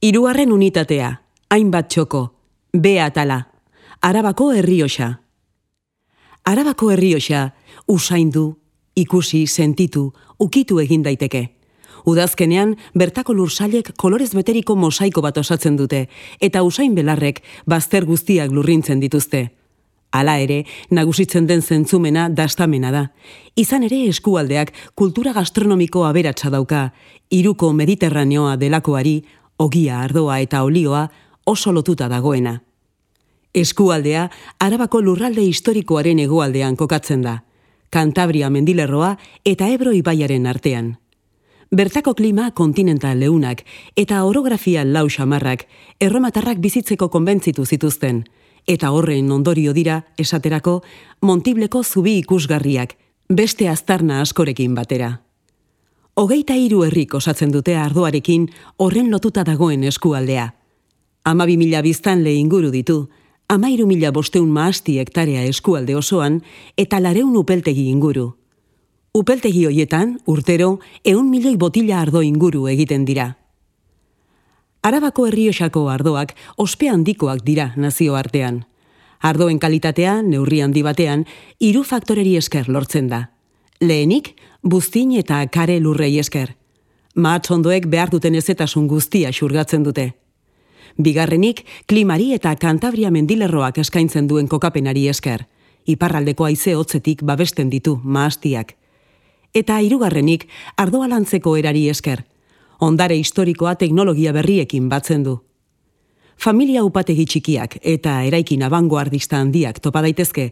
Hirugarren unitatea, hainbat txoko, B atala, Arabako herrioxa. Arabako herrioxa, usaindu, ikusi, sentitu, ukitu egin daiteke. Udazkenean, bertako lursailek kolorez beteriko mosaiko bat osatzen dute, eta usain belarrek bazter guztiak lurrintzen dituzte. Hala ere, nagusitzen den zentzumena dastamena da. Izan ere eskualdeak kultura gastronomiko aberatsa dauka, iruko mediterraneoa delakoari, ogia, ardoa eta olioa oso lotuta dagoena. Eskualdea, arabako lurralde historikoaren egoaldean kokatzen da. Kantabria mendilerroa eta Ebro ibaiaren artean. Bertako klima kontinental leunak eta orografia lau xamarrak erromatarrak bizitzeko konbentzitu zituzten, eta horren ondorio dira, esaterako, montibleko zubi ikusgarriak, beste aztarna askorekin batera. Hogeita hiru herrik osatzen dute ardoarekin horren lotuta dagoen eskualdea. Amabi mila biztan inguru ditu, amairu mila bosteun maasti hektarea eskualde osoan eta lareun upeltegi inguru. Upeltegi hoietan, urtero, eun milioi botila ardo inguru egiten dira. Arabako herriosako ardoak ospe handikoak dira nazio artean. Ardoen kalitatea, neurri handi batean, hiru faktoreri esker lortzen da. Lehenik, buztin eta kare lurrei esker. Mahatz ondoek behar duten ezetasun guztia xurgatzen dute. Bigarrenik, klimari eta kantabria mendilerroak eskaintzen duen kokapenari esker. Iparraldeko haize hotzetik babesten ditu maastiak. Eta hirugarrenik, ardoa lantzeko erari esker ondare historikoa teknologia berriekin batzen du. Familia upategi txikiak eta eraikin abangoardista handiak topa daitezke,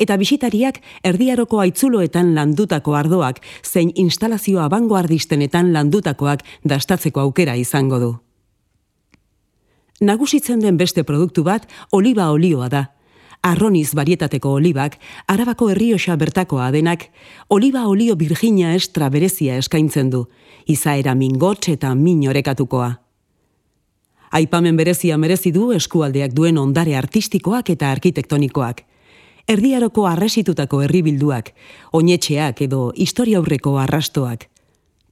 eta bisitariak erdiaroko aitzuloetan landutako ardoak zein instalazio abangoardistenetan landutakoak dastatzeko aukera izango du. Nagusitzen den beste produktu bat oliba olioa da, arroniz barietateko olibak, arabako herrioxa bertakoa denak, oliba olio virginia estra berezia eskaintzen du, izaera mingotx eta min orekatukoa. Aipamen berezia merezi du eskualdeak duen ondare artistikoak eta arkitektonikoak. Erdiaroko arresitutako herribilduak, oinetxeak edo historia aurreko arrastoak.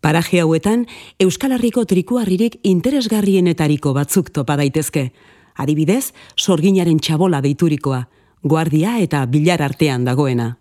Paraje hauetan, Euskal Herriko trikuarririk interesgarrienetariko batzuk topa daitezke. Adibidez, sorginaren txabola deiturikoa, guardia eta bilar artean dagoena.